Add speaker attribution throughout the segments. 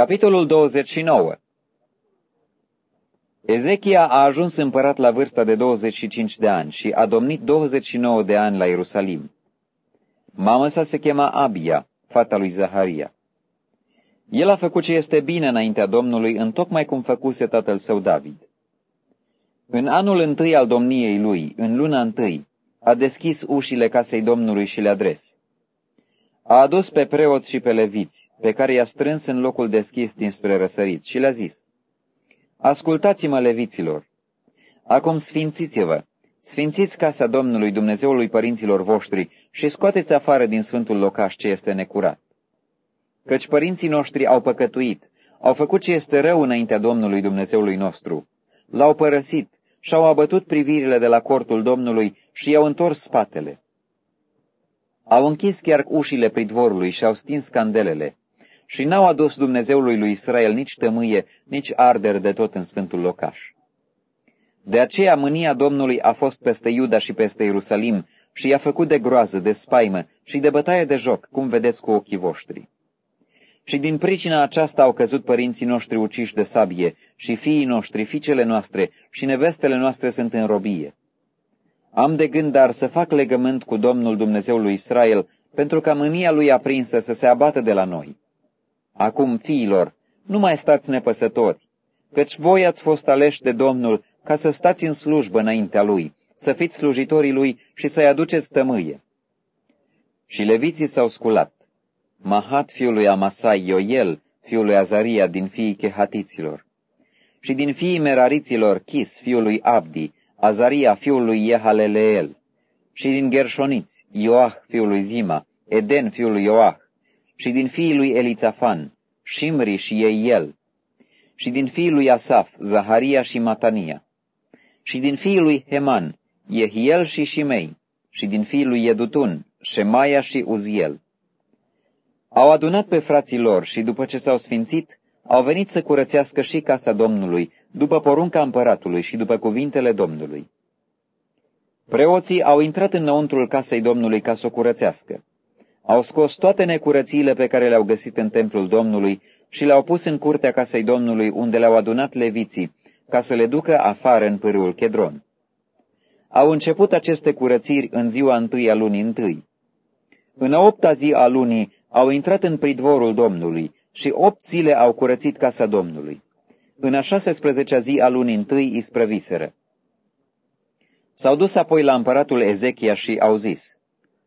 Speaker 1: Capitolul 29 Ezechia a ajuns împărat la vârsta de 25 de ani și a domnit 29 de ani la Ierusalim. Mama sa se chema Abia, fata lui Zaharia. El a făcut ce este bine înaintea Domnului, în tocmai cum făcuse tatăl său David. În anul întâi al domniei lui, în luna întâi, a deschis ușile casei Domnului și le-a dres. A adus pe preoți și pe leviți, pe care i-a strâns în locul deschis dinspre răsărit și le-a zis, Ascultați-mă, leviților! Acum sfințiți-vă, sfințiți casa Domnului Dumnezeului părinților voștri și scoateți afară din sfântul locaș ce este necurat. Căci părinții noștri au păcătuit, au făcut ce este rău înaintea Domnului Dumnezeului nostru, l-au părăsit și-au abătut privirile de la cortul Domnului și i-au întors spatele. Au închis chiar ușile pridvorului și au stins candelele și n-au adus Dumnezeului lui Israel nici tămâie, nici arder de tot în sfântul locaș. De aceea mânia Domnului a fost peste Iuda și peste Ierusalim și i-a făcut de groază, de spaimă și de bătaie de joc, cum vedeți cu ochii voștri. Și din pricina aceasta au căzut părinții noștri uciși de sabie și fiii noștri, fiicele noastre și nevestele noastre sunt în robie. Am de gând dar să fac legământ cu Domnul Dumnezeul lui Israel, pentru ca mânia lui aprinsă să se abată de la noi. Acum, fiilor, nu mai stați nepăsători, căci voi ați fost aleși de Domnul ca să stați în slujbă înaintea lui, să fiți slujitorii lui și să-i aduceți tămâie. Și leviții s-au sculat. Mahat fiul lui Amasai, Ioel, fiul lui Azaria, din fiii chehatiților. Și din fiii merariților, Chis, fiul lui Abdi, Azaria, fiul lui Yehaleleel. Și din Gershoniți, Ioah, fiul lui Zima, Eden, fiul lui Ioah. Și din fiii lui Elițafan, Shimri și Eiel. Și din fiii lui Asaf, Zaharia și Matania. Și din fiii lui Heman, Jehiel și Shimei. Și din fiii lui Edutun, Shemaia și Uziel au adunat pe frații lor și, după ce s-au sfințit, au venit să curățească și casa Domnului, după porunca împăratului și după cuvintele Domnului. Preoții au intrat înăuntrul casei Domnului ca să o curățească. Au scos toate necurățiile pe care le-au găsit în templul Domnului și le-au pus în curtea casei Domnului, unde le-au adunat leviții, ca să le ducă afară în pârâul Chedron. Au început aceste curățiri în ziua întâi a lunii întâi. În a opta zi a lunii au intrat în pridvorul Domnului și opt zile au curățit casa Domnului. În a 16-a zi a lunii întâi isprăviseră. S-au dus apoi la împăratul Ezechia și au zis,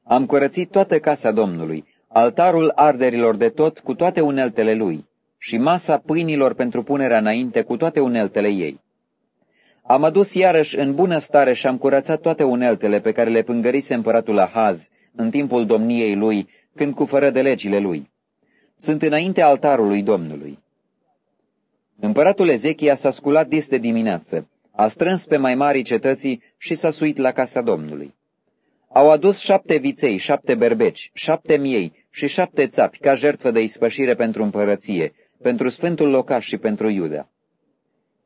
Speaker 1: Am curățit toată casa Domnului, altarul arderilor de tot cu toate uneltele lui și masa pâinilor pentru punerea înainte cu toate uneltele ei. Am adus iarăși în bună stare și am curățat toate uneltele pe care le pângărise împăratul Ahaz în timpul domniei lui când cu fără de legile lui. Sunt înainte altarului Domnului. Împăratul Ezechia s-a sculat dis de dimineață, a strâns pe mai mari cetății și s-a suit la casa Domnului. Au adus șapte viței, șapte berbeci, șapte miei și șapte țapi ca jertfă de ispășire pentru împărăție, pentru sfântul locaș și pentru Iuda.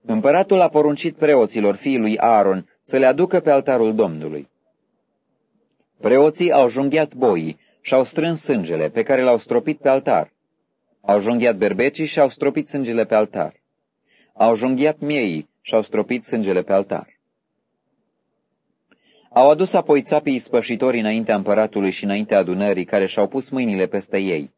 Speaker 1: Împăratul a poruncit preoților fiii lui Aaron să le aducă pe altarul Domnului. Preoții au junghiat boii și-au strâns sângele pe care l-au stropit pe altar. Au junghiat berbecii și au stropit sângele pe altar. Au junghiat miei și au stropit sângele pe altar. Au adus apoi țapii ispășitori înaintea împăratului și înaintea adunării, care și-au pus mâinile peste ei.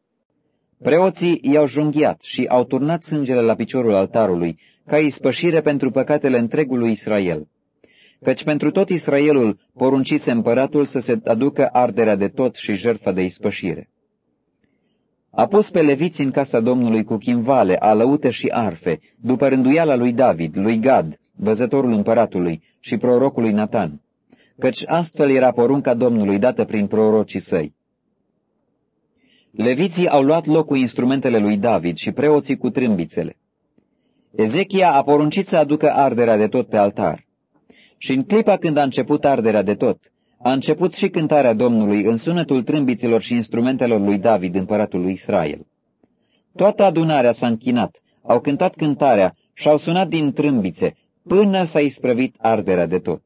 Speaker 1: Preoții i-au junghiat și au turnat sângele la piciorul altarului, ca ispășire pentru păcatele întregului Israel căci pentru tot Israelul poruncise împăratul să se aducă arderea de tot și jertfa de ispășire. A pus pe leviți în casa Domnului cu chimvale, alăute și arfe, după rânduiala lui David, lui Gad, văzătorul împăratului și prorocului Natan, căci astfel era porunca Domnului dată prin prorocii săi. Leviții au luat loc cu instrumentele lui David și preoții cu trâmbițele. Ezechia a poruncit să aducă arderea de tot pe altar. Și în clipa când a început arderea de tot, a început și cântarea Domnului în sunetul trâmbiților și instrumentelor lui David, împăratul lui Israel. Toată adunarea s-a închinat, au cântat cântarea și au sunat din trâmbițe, până s-a isprăvit arderea de tot.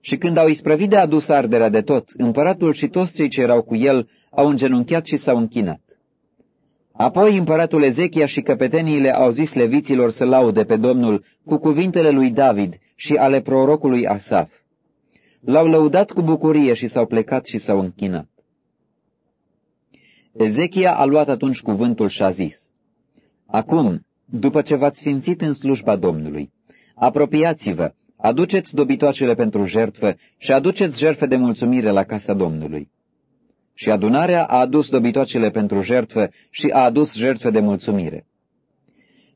Speaker 1: Și când au isprăvit de adus arderea de tot, împăratul și toți cei ce erau cu el au îngenunchiat și s-au închinat. Apoi împăratul Ezechia și căpeteniile au zis leviților să laude pe Domnul cu cuvintele lui David și ale prorocului Asaf. L-au lăudat cu bucurie și s-au plecat și s-au închinat. Ezechia a luat atunci cuvântul și a zis, Acum, după ce v-ați sfințit în slujba Domnului, apropiați-vă, aduceți dobitoacele pentru jertfă și aduceți jertfe de mulțumire la casa Domnului. Și adunarea a adus dobitoacele pentru jertfă și a adus jertfe de mulțumire.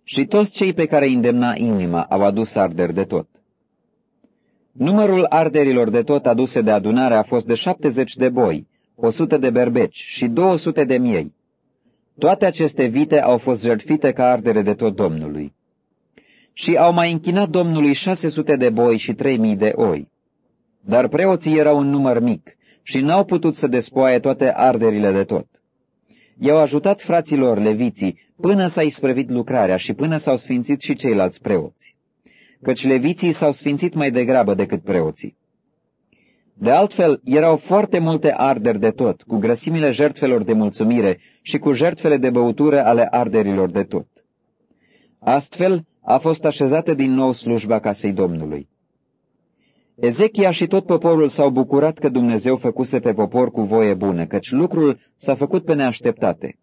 Speaker 1: Și toți cei pe care îi îndemna inima au adus arderi de tot. Numărul arderilor de tot aduse de adunare a fost de șaptezeci de boi, o sută de berbeci și două sute de miei. Toate aceste vite au fost jertfite ca ardere de tot Domnului. Și au mai închinat Domnului șase sute de boi și trei mii de oi. Dar preoții erau un număr mic și n-au putut să despoaie toate arderile de tot. I-au ajutat fraților leviții până s-a isprăvit lucrarea și până s-au sfințit și ceilalți preoți, căci leviții s-au sfințit mai degrabă decât preoții. De altfel, erau foarte multe arderi de tot, cu grăsimile jertfelor de mulțumire și cu jertfele de băutură ale arderilor de tot. Astfel, a fost așezată din nou slujba casei Domnului. Ezechia și tot poporul s-au bucurat că Dumnezeu făcuse pe popor cu voie bună, căci lucrul s-a făcut pe neașteptate.